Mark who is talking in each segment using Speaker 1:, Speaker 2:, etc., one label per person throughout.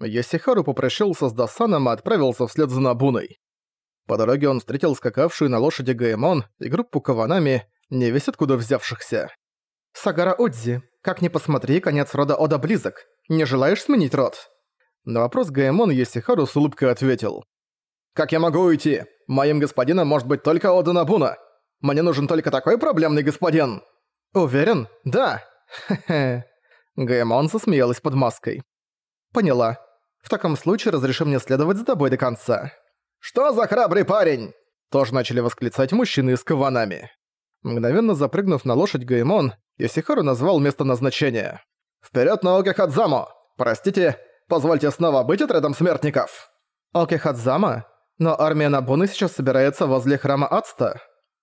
Speaker 1: Йосихару попрощался с Дасаном и отправился вслед за Набуной. По дороге он встретил скакавшую на лошади Гаэмон и группу Каванами, не весь откуда взявшихся. «Сагара Одзи, как ни посмотри, конец рода Ода близок. Не желаешь сменить род?» На вопрос Гаэмон Йосихару с улыбкой ответил. «Как я могу уйти? Моим господином может быть только Ода Набуна. Мне нужен только такой проблемный господин». «Уверен? Да. Хе-хе». Гаэмон засмеялась под маской. «Поняла. В таком случае разреши мне следовать за тобой до конца». «Что за храбрый парень?» Тоже начали восклицать мужчины с каванами. Мгновенно запрыгнув на лошадь Гаймон, Йосихару назвал место назначения. «Вперёд на Окихадзаму! Простите, позвольте снова быть отрядом смертников!» «Окихадзама? Но армия Набуны сейчас собирается возле храма Ацта.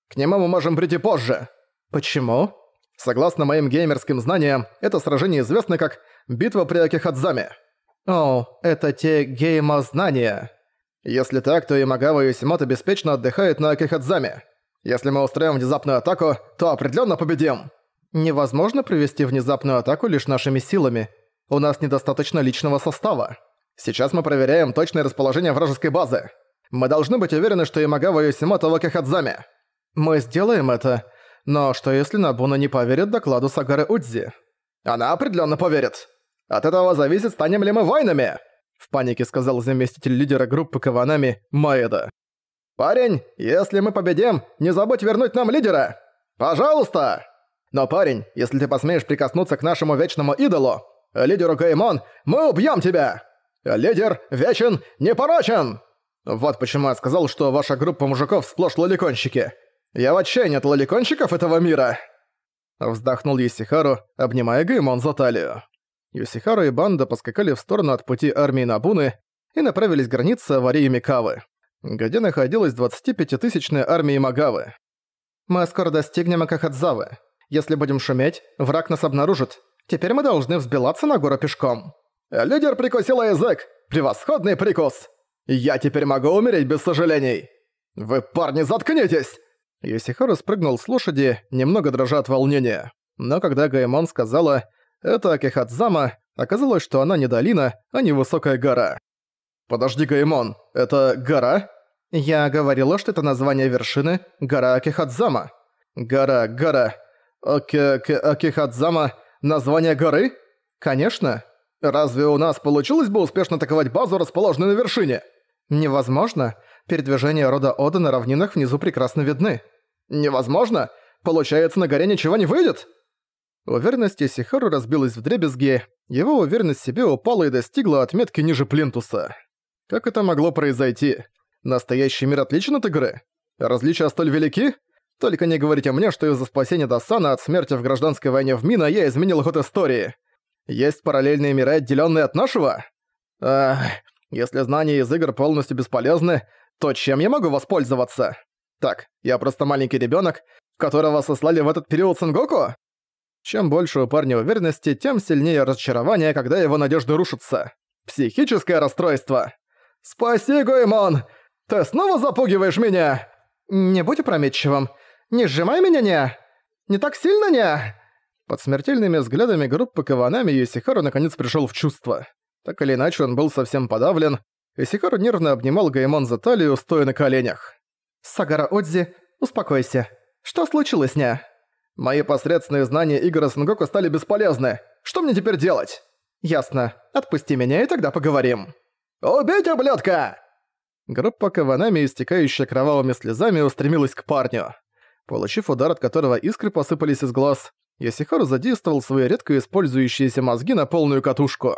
Speaker 1: К нему мы можем прийти позже». «Почему?» Согласно моим геймерским знаниям, это сражение известно как «Битва при Окихадзаме». «О, это те гейма-знания». Если так, то Имагава и беспечно отдыхают на Акихадзаме. Если мы устроим внезапную атаку, то определенно победим. Невозможно провести внезапную атаку лишь нашими силами. У нас недостаточно личного состава. Сейчас мы проверяем точное расположение вражеской базы. Мы должны быть уверены, что Имагава и в Акихадзаме. Мы сделаем это. Но что если Набуна не поверит докладу Сагары Удзи? Она определенно поверит. От этого зависит, станем ли мы воинами. В панике сказал заместитель лидера группы Каванами Маэда. «Парень, если мы победим, не забудь вернуть нам лидера! Пожалуйста! Но, парень, если ты посмеешь прикоснуться к нашему вечному идолу, лидеру Гаймон, мы убьем тебя! Лидер вечен, непорочен!» Вот почему я сказал, что ваша группа мужиков сплошь лоликонщики. Я в отчаянии от лоликонщиков этого мира!» Вздохнул Есихару, обнимая Гаймон за талию. Юсихару и банда поскакали в сторону от пути армии Набуны и направились к границе аварии Микавы, где находилась 25-тысячная армия Магавы. «Мы скоро достигнем Акахадзавы. Если будем шуметь, враг нас обнаружит. Теперь мы должны взбилаться на гору пешком». «Лидер прикусил язык! Превосходный прикус! Я теперь могу умереть без сожалений! Вы, парни, заткнитесь!» Юсихару спрыгнул с лошади, немного дрожа от волнения. Но когда Гаймон сказала это Акихадзама, оказалось, что она не долина, а невысокая гора. «Подожди, Гаймон, это гора?» «Я говорила, что это название вершины – гора Акихадзама». «Гора, гора. Оки, Акихадзама – название горы?» «Конечно. Разве у нас получилось бы успешно атаковать базу, расположенную на вершине?» «Невозможно. Передвижения рода Ода на равнинах внизу прекрасно видны». «Невозможно? Получается, на горе ничего не выйдет?» Уверенность Исихару разбилась в дребезги, его уверенность в себе упала и достигла отметки ниже плинтуса. Как это могло произойти? Настоящий мир отличен от игры? Различия столь велики? Только не говорите мне, что из-за спасения Досана от смерти в гражданской войне в Мина я изменил ход истории. Есть параллельные миры, отделенные от нашего? Ах, если знания из игр полностью бесполезны, то чем я могу воспользоваться? Так, я просто маленький ребенок, которого сослали в этот период Сангоку? Чем больше у парня уверенности, тем сильнее разочарование, когда его надежды рушатся. Психическое расстройство. «Спаси, Гоймон! Ты снова запугиваешь меня!» «Не будь опрометчивым. Не сжимай меня, не! Не так сильно, не!» Под смертельными взглядами группы Каванами Юсихару наконец пришел в чувство. Так или иначе, он был совсем подавлен. Юсихару нервно обнимал Гаймон за талию, стоя на коленях. «Сагара Одзи, успокойся. Что случилось, не?» Мои посредственные знания Игора Сангоку стали бесполезны. Что мне теперь делать? Ясно. Отпусти меня, и тогда поговорим. Убить ублюдка! Группа Каванами, истекающая кровавыми слезами, устремилась к парню. Получив удар, от которого искры посыпались из глаз, Ясихару задействовал свои редко использующиеся мозги на полную катушку.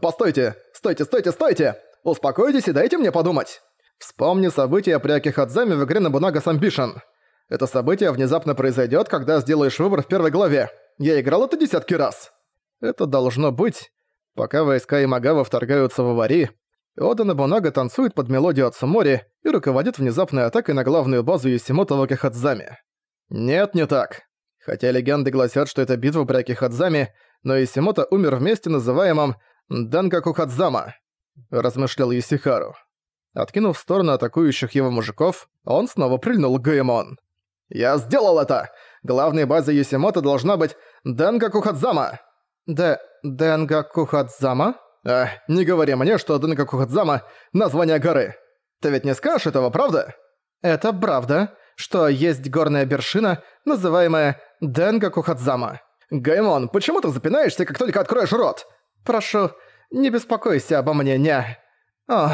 Speaker 1: «Постойте! Стойте, стойте, стойте! Успокойтесь и дайте мне подумать! Вспомни события при Акихадзаме в игре Набунага Самбишен. Это событие внезапно произойдет, когда сделаешь выбор в первой главе. Я играл это десятки раз. Это должно быть. Пока войска Имагава вторгаются в аварии, Ода Набунага танцует под мелодию от Сумори и руководит внезапной атакой на главную базу Юсимото в. Нет, не так. Хотя легенды гласят, что это битва при Акихадзаме, но Юсимото умер в месте, называемом Данкакухадзама, размышлял Юсихару. Откинув в сторону атакующих его мужиков, он снова прильнул к Гаэмон. «Я сделал это! Главной базой Юсимото должна быть Денга Кухадзама!» «Д... Денга Кухадзама?» А, не говори мне, что Денка Кухадзама — название горы. Ты ведь не скажешь этого, правда? Это правда, что есть горная вершина, называемая Денга Кухадзама. Гаймон, почему ты запинаешься, как только откроешь рот? Прошу, не беспокойся обо мне, не. Ах,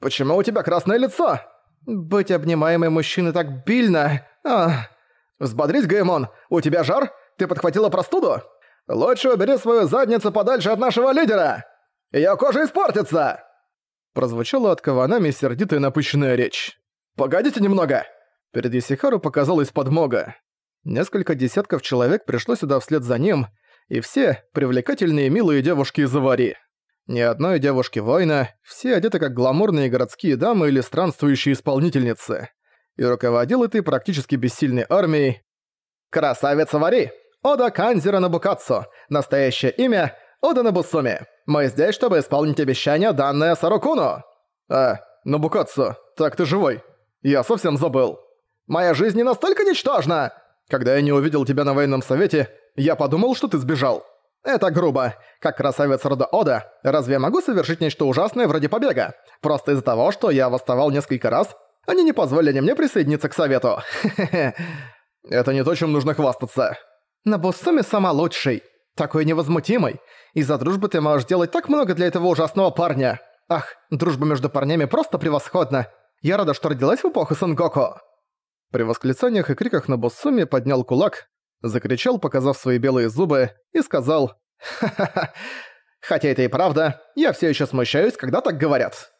Speaker 1: почему у тебя красное лицо? Быть обнимаемой мужчиной так бильно. Ах. Взбодрись, Гаймон, у тебя жар? Ты подхватила простуду? Лучше убери свою задницу подальше от нашего лидера! Её кожа испортится!» Прозвучала от Каванами сердитая напыщенная речь. «Погодите немного!» Перед Исихару показалась подмога. Несколько десятков человек пришло сюда вслед за ним, и все привлекательные милые девушки из Авари. Ни одной девушки-воина, все одеты как гламурные городские дамы или странствующие исполнительницы. И руководил этой практически бессильной армией «Красавица Вари! Ода Канзера Набукацу! Настоящее имя – Ода Набусуми! Мы здесь, чтобы исполнить обещание, данное Сарукуну!» «А, Набукацу, так ты живой? Я совсем забыл. Моя жизнь не настолько ничтожна! Когда я не увидел тебя на военном совете, я подумал, что ты сбежал. Это грубо. Как красавец рода Ода, разве я могу совершить нечто ужасное вроде побега? Просто из-за того, что я восставал несколько раз, они не позволили мне присоединиться к совету. Это не то, чем нужно хвастаться. Набусуми сама лучший. Такой невозмутимый. Из-за дружбы ты можешь делать так много для этого ужасного парня. Ах, дружба между парнями просто превосходна. Я рада, что родилась в эпоху Сангоку. При восклицаниях и криках на Боссуме поднял кулак, закричал, показав свои белые зубы, и сказал «Ха-ха-ха, хотя это и правда, я все еще смущаюсь, когда так говорят».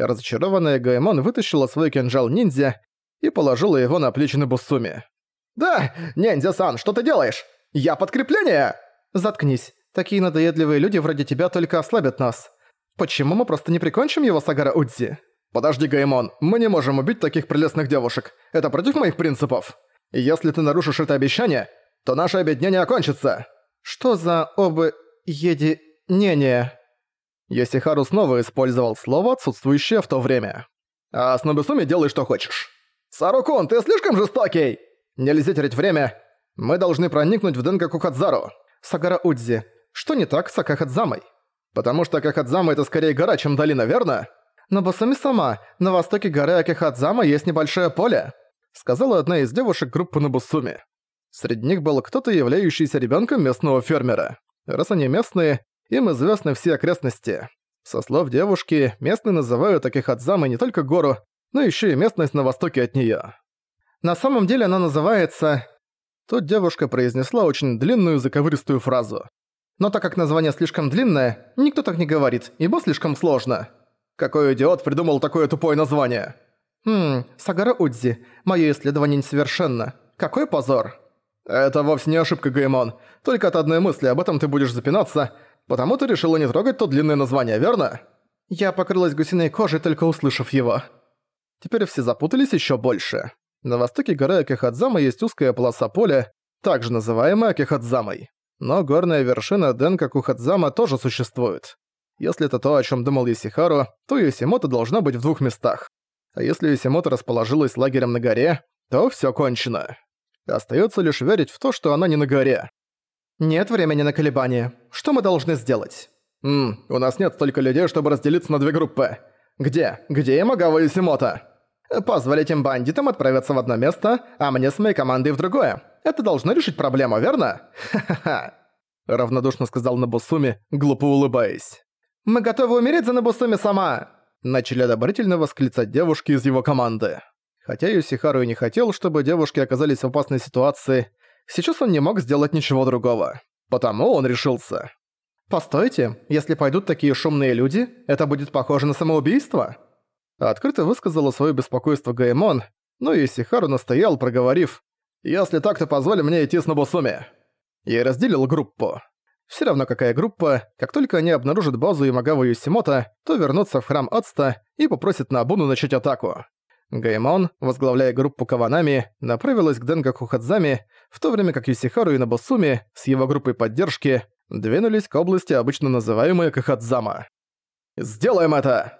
Speaker 1: Разочарованная Гаймон вытащила свой кинжал-ниндзя и положила его на плечи на Боссуме. «Да, ниндзя-сан, что ты делаешь? Я подкрепление!» «Заткнись. Такие надоедливые люди вроде тебя только ослабят нас. Почему мы просто не прикончим его, Сагара Удзи?» «Подожди, Гаймон, мы не можем убить таких прелестных девушек. Это против моих принципов. Если ты нарушишь это обещание, то наше объединение окончится». «Что за обы... единение?» Йосихару снова использовал слово, отсутствующее в то время. «А с Нобисуми делай, что хочешь». «Сарукун, ты слишком жестокий!» «Нельзя терять время. Мы должны проникнуть в Денка Кукадзару». «Сагара Удзи, что не так с Акахадзамой?» «Потому что Акахадзама — это скорее гора, чем долина, верно?» «Но Басами сама, на востоке горы Акихадзама есть небольшое поле», сказала одна из девушек группы Набусуми. Среди них был кто-то, являющийся ребенком местного фермера. Раз они местные, им известны все окрестности. Со слов девушки, местные называют Акихадзамой не только гору, но еще и местность на востоке от нее. На самом деле она называется... Тут девушка произнесла очень длинную заковыристую фразу. Но так как название слишком длинное, никто так не говорит, ибо слишком сложно. Какой идиот придумал такое тупое название? Хм, Сагара Удзи, моё исследование несовершенно. Какой позор. Это вовсе не ошибка, Геймон. Только от одной мысли об этом ты будешь запинаться, потому ты решила не трогать то длинное название, верно? Я покрылась гусиной кожей, только услышав его. Теперь все запутались ещё больше. На востоке горы Акихадзама есть узкая полоса поля, также называемая Акихадзамой. Но горная вершина Денка Кухадзама тоже существует. Если это то, о чем думал Исихару, то Юсимота должна быть в двух местах. А если Юсимота расположилась лагерем на горе, то все кончено. Остается лишь верить в то, что она не на горе. Нет времени на колебания. Что мы должны сделать? Ммм, у нас нет столько людей, чтобы разделиться на две группы. Где? Где Ямагава Юсимота? Позволить им бандитам отправиться в одно место, а мне с моей командой в другое. Это должно решить проблему, верно? Ха-ха-ха. Равнодушно сказал Набусуми, глупо улыбаясь. «Мы готовы умереть за Набусуми сама!» Начали одобрительно восклицать девушки из его команды. Хотя Юсихару и не хотел, чтобы девушки оказались в опасной ситуации, сейчас он не мог сделать ничего другого. Потому он решился. «Постойте, если пойдут такие шумные люди, это будет похоже на самоубийство?» Открыто высказала свое беспокойство Гаймон, но Юсихару настоял, проговорив «Если так, то позволь мне идти с Набусуми». И разделил группу. Все равно какая группа, как только они обнаружат базу Ямагава Юсимота, то вернутся в храм Ацта и попросят Набуну начать атаку. Гаймон, возглавляя группу Каванами, направилась к Денга Кухадзами, в то время как Юсихару и Набусуми с его группой поддержки двинулись к области, обычно называемой Кахадзама. «Сделаем это!»